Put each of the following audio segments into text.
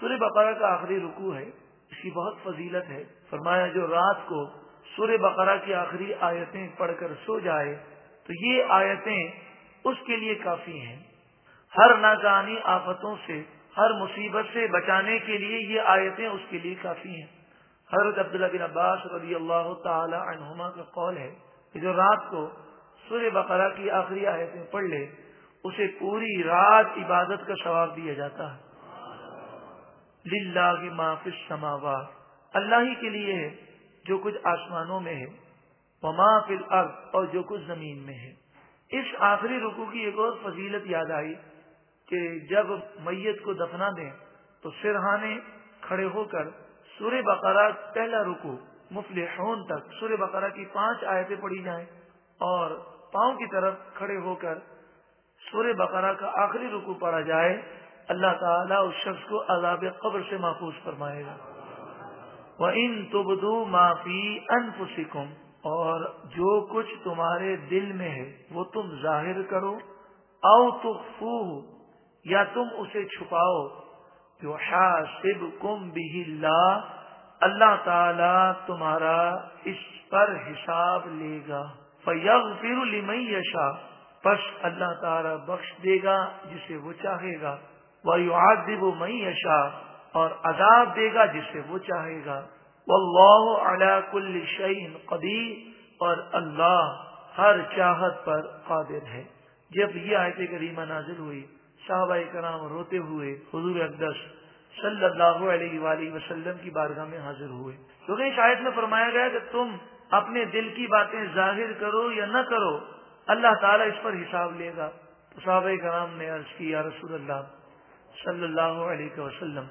سورہ بقرہ کا آخری رکوع ہے، اس کی بہت فضیلت ہے۔ فرمایا، جو رات کو سورہ بقرہ کی آخری آیتیں پڑھ کر سو جائے، تو یہ آیتیں اس کے لیے کافی ہیں۔ ہر ناگانی آفتوں سے، ہر مصیبت سے بچانے کے لیے یہ آیتیں اس کے لیے کافی ہیں۔ حضرت عبداللہ بن عباس رضی اللہ تعالی عنہما کا قول ہے کہ جو رات کو سورہ بقرہ کی آخری آیتیں پڑھ لے، اسے پوری رات عبادت کا ثواب دیا جاتا ہے۔ للہ کی معاف سماوات اللہ ہی کے لیے ہے جو کچھ آسمانوں میں ہے، وما فی الارض اور جو کچھ زمین میں ہے۔ اس آخری رکو کی ایک اور فضیلت یاد آئی کہ جب میت کو دفنا دیں تو سرہانے کھڑے ہو کر سورہ بقرہ پہلا رکو مفلحون تک سورہ بقرہ کی پانچ آیتیں پڑھی جائیں اور پاؤں کی طرف کھڑے ہو کر سورہ بقرہ کا آخری رکو پڑھا جائے۔ اللہ تعالیٰ اس شخص کو عذاب قبر سے محفوظ فرمائے گا۔ وہ ان تبدو معافی ان اور جو کچھ تمہارے دل میں ہے، وہ تم ظاہر کرو۔ او تو یا تم اسے چھپاؤ۔ جو حاسب کم بھی اللہ تعالی تمہارا اس پر حساب لے گا۔ فیغ فر یشا بس اللہ تعالی بخش دے گا جسے وہ چاہے گا۔ وہ آدب و اور عذاب دے گا جسے وہ چاہے گا۔ وہ کل شعین قدیر اور اللہ ہر چاہت پر قادر ہے۔ جب یہ آیت کریمہ نازل ہوئی، صحابہ کرام روتے ہوئے، حضور اقدس صلی اللہ علیہ وآلہ وسلم کی بارگاہ میں حاضر ہوئے۔ کیونکہ اس آیت میں فرمایا گیا کہ تم اپنے دل کی باتیں ظاہر کرو یا نہ کرو، اللہ تعالیٰ اس پر حساب لے گا۔ تو صحابہ کرام نے عرض کی، یا رسول اللہ صلی اللہ علیہ وسلم،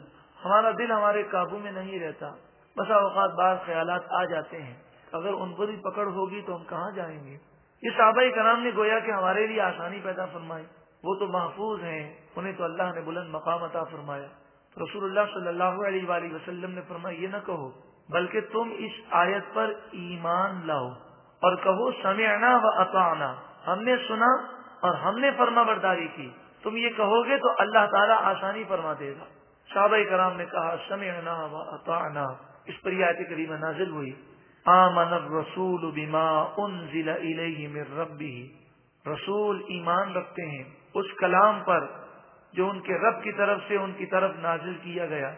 ہمارا دل ہمارے قابو میں نہیں رہتا۔ بسا اوقات بعض خیالات آ جاتے ہیں۔ اگر ان پر بھی پکڑ ہوگی تو ہم کہاں جائیں گے؟ یہ صحابہ کرام نے گویا کہ ہمارے لیے آسانی پیدا فرمائی۔ وہ تو محفوظ ہیں، انہیں تو اللہ نے بلند مقام عطا فرمایا۔ رسول اللہ صلی اللہ علیہ وآلہ وسلم نے فرمایا، یہ نہ کہو، بلکہ تم اس آیت پر ایمان لاؤ اور کہو، سمعنا و اطعنا۔ ہم نے سنا اور ہم نے فرما برداری کی۔ تم یہ کہو گے تو اللہ تعالیٰ آسانی فرما دے گا۔ صحابہ کرام نے کہا، سمعنا و اطعنا۔ اس پر یہ آیت کریمہ نازل ہوئی۔ آمن الرسول بما انزل الیہ من ربہ۔ رسول ایمان رکھتے ہیں۔ اس کلام پر جو ان کے رب کی طرف سے ان کی طرف نازل کیا گیا۔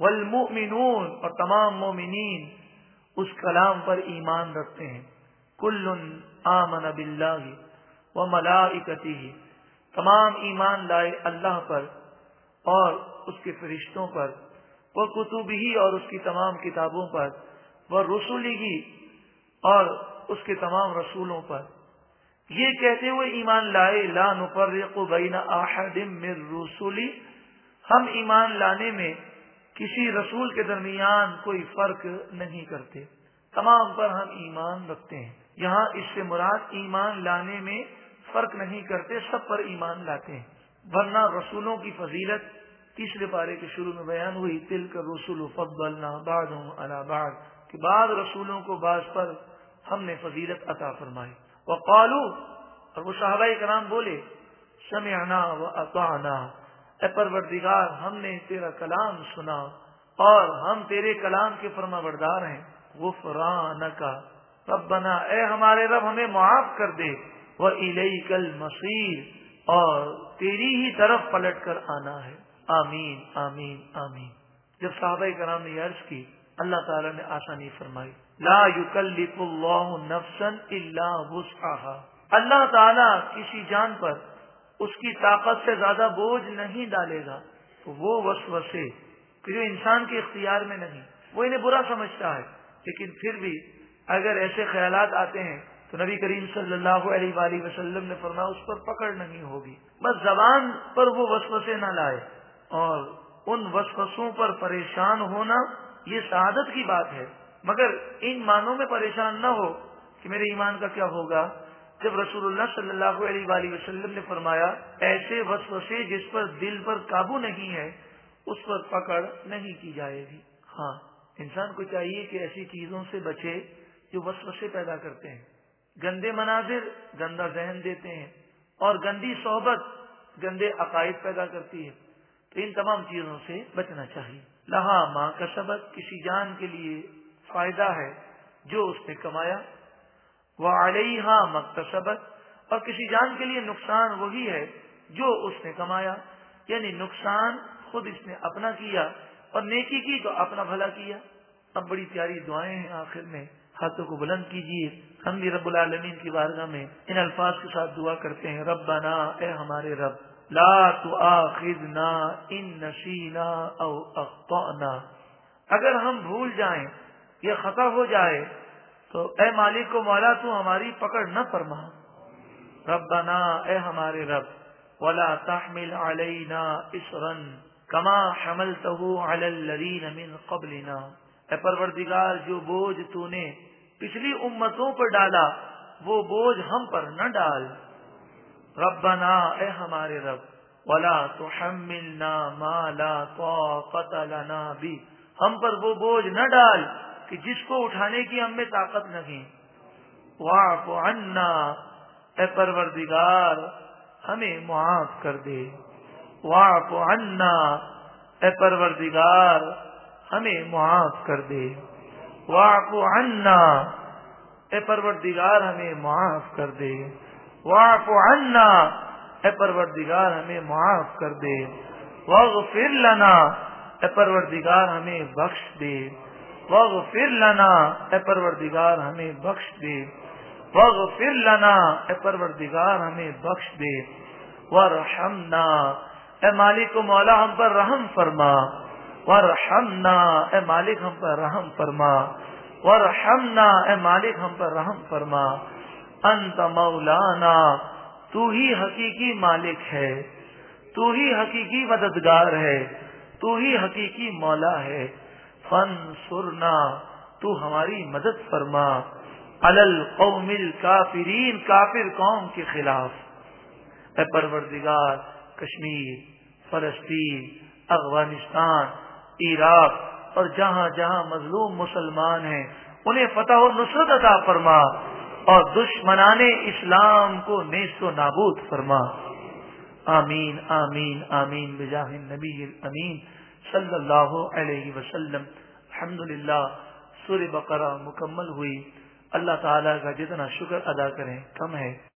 والمؤمنون اور تمام مومنین اس کلام پر ایمان رکھتے ہیں۔ کل آمن باللہ و ملائکتی تمام ایمان لائے اللہ پر اور اس کے فرشتوں پر، وہ کتب ہی اور اس کی تمام کتابوں پر، وہ رسولی ہی اور اس کے تمام رسولوں پر۔ یہ کہتے ہوئے ایمان لائے، لا نفرق بین احد من رسولی۔ ہم ایمان لانے میں کسی رسول کے درمیان کوئی فرق نہیں کرتے۔ تمام پر ہم ایمان رکھتے ہیں۔ یہاں اس سے مراد ایمان لانے میں فرق نہیں کرتے، سب پر ایمان لاتے ہیں۔ ورنہ رسولوں کی فضیلت تیسرے پارے کے شروع میں بیان ہوئی تل کر رسول فضلنا بعض، کہ بعض رسولوں کو بعض پر ہم نے فضیلت عطا فرمائی۔ وہ قالو اور وہ صحابہ کرام بولے، سمعنا و اطعنا، اے پروردگار، ہم نے تیرا کلام سنا، اور ہم تیرے کلام کے فرما بردار ہیں۔ غفرانکا ربنا، اے ہمارے رب، ہمیں معاف کر دے۔ وہ کل مسیر اور تیری ہی طرف پلٹ کر آنا ہے۔ آمین آمین آمین۔ جب صحابہ کرام نے عرض کی، اللہ تعالی نے آسانی فرمائی۔ لا يكلف اللہ نفسا الا وسعها اللہ تعالی کسی جان پر اس کی طاقت سے زیادہ بوجھ نہیں ڈالے گا۔ تو وہ وسوسے کہ جو انسان کے اختیار میں نہیں، وہ انہیں برا سمجھتا ہے۔ لیکن پھر بھی اگر ایسے خیالات آتے ہیں تو نبی کریم صلی اللہ علیہ وآلہ وسلم نے فرمایا اس پر پکڑ نہیں ہوگی۔ بس زبان پر وہ وسوسے نہ لائے اور ان وسوسوں پر پریشان ہونا یہ سعادت کی بات ہے۔ مگر ان معنوں میں پریشان نہ ہو کہ میرے ایمان کا کیا ہوگا۔ جب رسول اللہ صلی اللہ علیہ وآلہ وسلم نے فرمایا، ایسے وسوسے جس پر دل پر قابو نہیں ہے، اس پر پکڑ نہیں کی جائے گی۔ ہاں انسان کو چاہیے کہ ایسی چیزوں سے بچے جو وسوسے پیدا کرتے ہیں۔ گندے مناظر گندا ذہن دیتے ہیں اور گندی صحبت گندے عقائد پیدا کرتی ہے تو ان تمام چیزوں سے بچنا چاہیے۔ لہا ماں کا سبق کسی جان کے لیے فائدہ ہے جو اس نے کمایا۔ وہ علیہ مکتسبت اور کسی جان کے لیے نقصان وہی ہے جو اس نے کمایا۔ یعنی نقصان خود اس نے اپنا کیا اور نیکی کی تو اپنا بھلا کیا۔ اب بڑی پیاری دعائیں ہیں آخر میں۔ ہاتھوں کو بلند کیجیے۔ ہم بھی رب العالمین کی بارگاہ میں ان الفاظ کے ساتھ دعا کرتے ہیں۔ رب بنا اے ہمارے رب، لا تو ان نشینا او اخطأنا۔ اگر ہم بھول جائیں یا خطا ہو جائے، تو اے مالک کو مولا، تو ہماری پکڑ نہ فرما۔ رب اے ہمارے رب، ولا تحمل علينا اسرا كما حملته على الذين من قبلنا۔ اے پروردگار، جو بوجھ تو نے پچھلی امتوں پر ڈالا، وہ بوجھ ہم پر نہ ڈال۔ ربنا، اے ہمارے رب، ولا تحملنا ما لا طاقت لنا بھی ہم پر وہ بوجھ نہ ڈال کہ جس کو اٹھانے کی ہم میں طاقت نہیں واعف عنا، اے پروردگار، ہمیں معاف کر دے۔ واپ عنا، اے پروردگار ہمیں معاف کر دے۔ واپ عنا، اے پروردگار، ہمیں معاف کر دے۔ واپ عنا، اے پروردگار، ہمیں معاف کر دے۔ واغفر لنا، اے پروردگار، ہمیں بخش دے۔ واغفر لنا، اے پروردگار، ہمیں بخش دے۔ وغفر لنا، اے پروردگار، ہمیں بخش دے۔ ورحمنا اے مالک و مولا، ہم پر رحم فرما۔ ورحمنا اے مالک ہم پر رحم فرما ورحمنا اے مالک ہم پر رحم فرما۔ انت مولانا، تو ہی حقیقی مالک ہے، تو ہی حقیقی مددگار ہے، تو ہی حقیقی مولا ہے۔ فن سرنا تو ہماری مدد فرما۔ القوم الکافرین کافر قوم کے خلاف۔ اے پروردگار، کشمیر، فلسطین، افغانستان عراق اور جہاں جہاں مظلوم مسلمان ہیں، انہیں فتح و نصرت عطا فرما اور دشمنان اسلام کو نیست و نابود فرما۔ آمین آمین آمین، بجاہ نبی امین صلی اللہ علیہ وسلم۔ الحمد للہ سور بقرہ مکمل ہوئی۔ اللہ تعالیٰ کا جتنا شکر ادا کریں، کم ہے۔